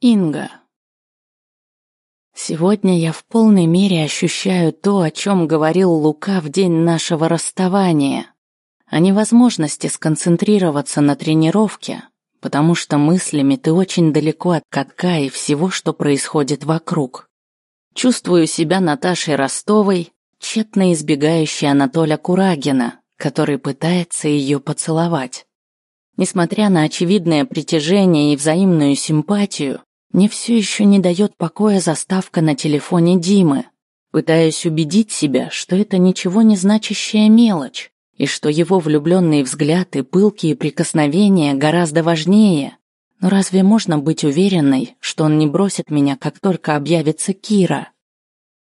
Инга. Сегодня я в полной мере ощущаю то, о чем говорил Лука в день нашего расставания, о невозможности сконцентрироваться на тренировке, потому что мыслями ты очень далеко от катка и всего, что происходит вокруг. Чувствую себя Наташей Ростовой, тщетно избегающей Анатоля Курагина, который пытается ее поцеловать. Несмотря на очевидное притяжение и взаимную симпатию, мне все еще не дает покоя заставка на телефоне Димы. Пытаюсь убедить себя, что это ничего не значащая мелочь, и что его влюбленный взгляд и пылкие прикосновения гораздо важнее. Но разве можно быть уверенной, что он не бросит меня, как только объявится Кира?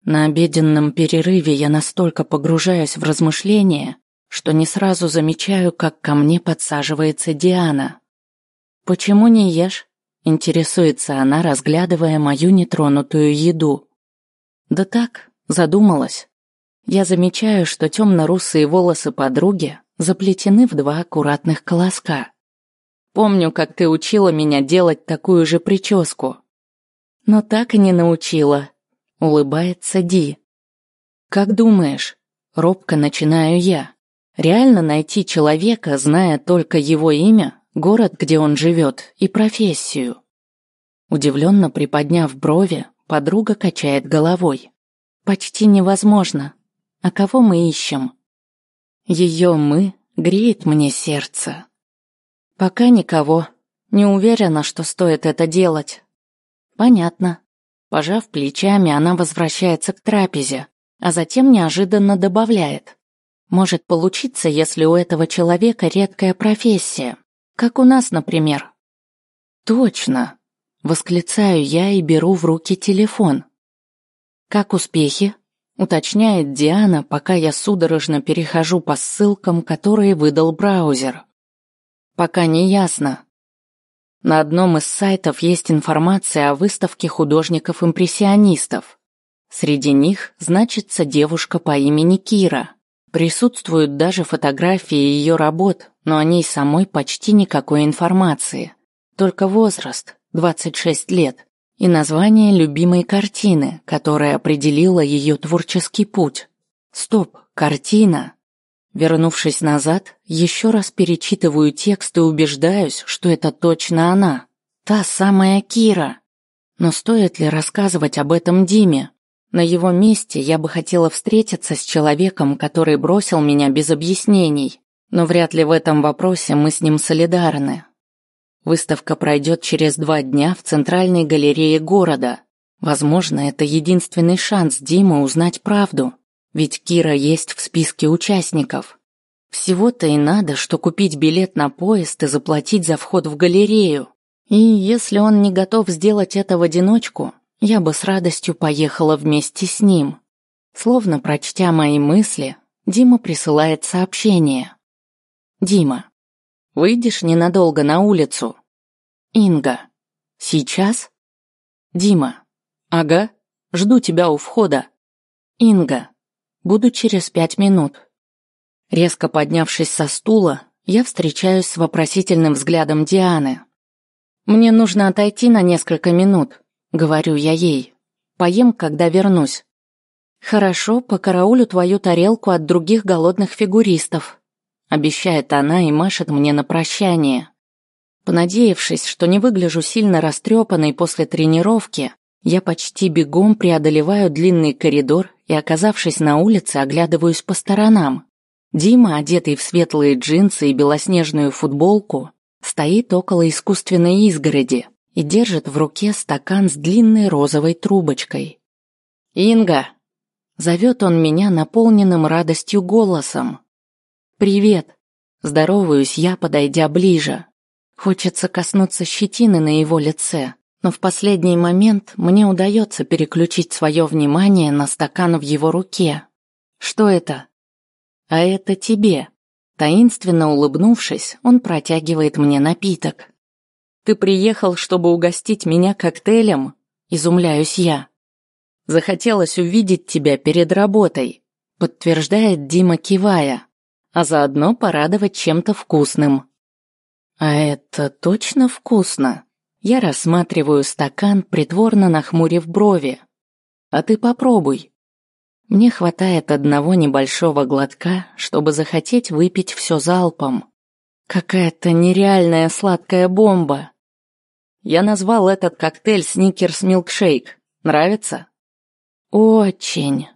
На обеденном перерыве я настолько погружаюсь в размышления, что не сразу замечаю, как ко мне подсаживается Диана. «Почему не ешь?» Интересуется она, разглядывая мою нетронутую еду. Да так, задумалась. Я замечаю, что темно-русые волосы подруги заплетены в два аккуратных колоска. Помню, как ты учила меня делать такую же прическу. Но так и не научила. Улыбается Ди. Как думаешь, робко начинаю я. Реально найти человека, зная только его имя, город, где он живет, и профессию. Удивленно приподняв брови, подруга качает головой. Почти невозможно. А кого мы ищем? Ее «мы» греет мне сердце. Пока никого. Не уверена, что стоит это делать. Понятно. Пожав плечами, она возвращается к трапезе, а затем неожиданно добавляет. Может получиться, если у этого человека редкая профессия. Как у нас, например. Точно. Восклицаю я и беру в руки телефон. Как успехи? Уточняет Диана, пока я судорожно перехожу по ссылкам, которые выдал браузер. Пока не ясно. На одном из сайтов есть информация о выставке художников-импрессионистов. Среди них значится девушка по имени Кира. Присутствуют даже фотографии ее работ, но о ней самой почти никакой информации. Только возраст, 26 лет, и название любимой картины, которая определила ее творческий путь. Стоп, картина. Вернувшись назад, еще раз перечитываю текст и убеждаюсь, что это точно она. Та самая Кира. Но стоит ли рассказывать об этом Диме? На его месте я бы хотела встретиться с человеком, который бросил меня без объяснений, но вряд ли в этом вопросе мы с ним солидарны. Выставка пройдет через два дня в центральной галерее города. Возможно, это единственный шанс Димы узнать правду, ведь Кира есть в списке участников. Всего-то и надо, что купить билет на поезд и заплатить за вход в галерею. И если он не готов сделать это в одиночку, я бы с радостью поехала вместе с ним. Словно прочтя мои мысли, Дима присылает сообщение. Дима, выйдешь ненадолго на улицу? Инга, сейчас? Дима, ага, жду тебя у входа. Инга, буду через пять минут. Резко поднявшись со стула, я встречаюсь с вопросительным взглядом Дианы. Мне нужно отойти на несколько минут. Говорю я ей. Поем, когда вернусь. Хорошо, покараулю твою тарелку от других голодных фигуристов. Обещает она и машет мне на прощание. Понадеявшись, что не выгляжу сильно растрепанной после тренировки, я почти бегом преодолеваю длинный коридор и, оказавшись на улице, оглядываюсь по сторонам. Дима, одетый в светлые джинсы и белоснежную футболку, стоит около искусственной изгороди, и держит в руке стакан с длинной розовой трубочкой. «Инга!» — зовет он меня наполненным радостью голосом. «Привет!» — здороваюсь я, подойдя ближе. Хочется коснуться щетины на его лице, но в последний момент мне удается переключить свое внимание на стакан в его руке. «Что это?» «А это тебе». Таинственно улыбнувшись, он протягивает мне напиток. Ты приехал, чтобы угостить меня коктейлем? Изумляюсь я. Захотелось увидеть тебя перед работой, подтверждает Дима, кивая, а заодно порадовать чем-то вкусным. А это точно вкусно? Я рассматриваю стакан, притворно нахмурив брови. А ты попробуй. Мне хватает одного небольшого глотка, чтобы захотеть выпить все залпом. Какая-то нереальная сладкая бомба. Я назвал этот коктейль Сникерс Милкшейк. Нравится? Очень.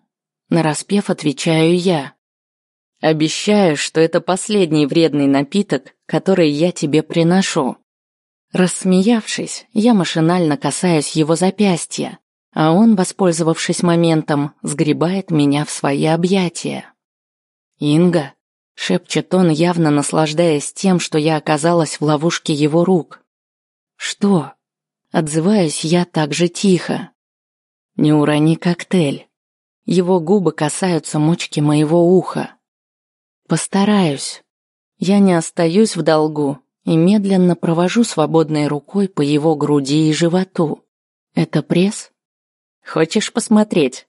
Нараспев отвечаю я. Обещаю, что это последний вредный напиток, который я тебе приношу. Рассмеявшись, я машинально касаюсь его запястья, а он, воспользовавшись моментом, сгребает меня в свои объятия. «Инга», — шепчет он, явно наслаждаясь тем, что я оказалась в ловушке его рук. «Что?» — отзываюсь я так же тихо. «Не урони коктейль». Его губы касаются мочки моего уха. «Постараюсь. Я не остаюсь в долгу и медленно провожу свободной рукой по его груди и животу. Это пресс?» Хочешь посмотреть?»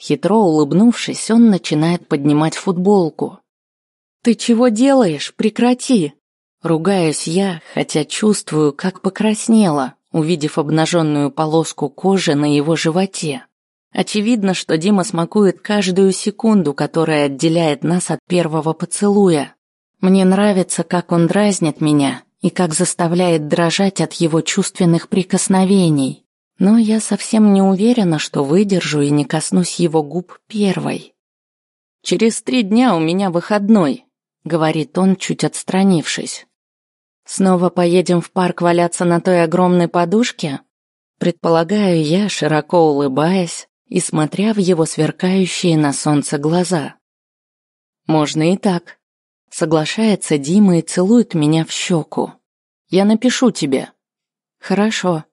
Хитро улыбнувшись, он начинает поднимать футболку. «Ты чего делаешь? Прекрати!» Ругаюсь я, хотя чувствую, как покраснела, увидев обнаженную полоску кожи на его животе. Очевидно, что Дима смакует каждую секунду, которая отделяет нас от первого поцелуя. Мне нравится, как он дразнит меня и как заставляет дрожать от его чувственных прикосновений. Но я совсем не уверена, что выдержу и не коснусь его губ первой. «Через три дня у меня выходной», — говорит он, чуть отстранившись. «Снова поедем в парк валяться на той огромной подушке?» Предполагаю я, широко улыбаясь и смотря в его сверкающие на солнце глаза. «Можно и так», — соглашается Дима и целует меня в щеку. «Я напишу тебе». «Хорошо»,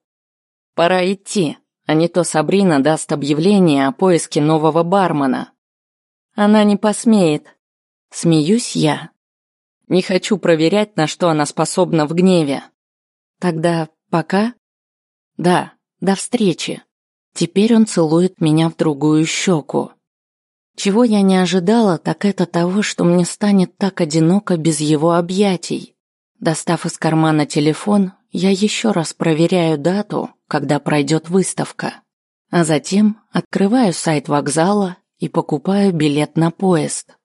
Пора идти, а не то Сабрина даст объявление о поиске нового бармена. Она не посмеет. Смеюсь я. Не хочу проверять, на что она способна в гневе. Тогда пока? Да, до встречи. Теперь он целует меня в другую щеку. Чего я не ожидала, так это того, что мне станет так одиноко без его объятий. Достав из кармана телефон, я еще раз проверяю дату, когда пройдет выставка. А затем открываю сайт вокзала и покупаю билет на поезд.